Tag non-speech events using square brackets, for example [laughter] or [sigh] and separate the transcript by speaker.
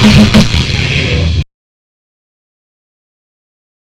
Speaker 1: Thank [laughs]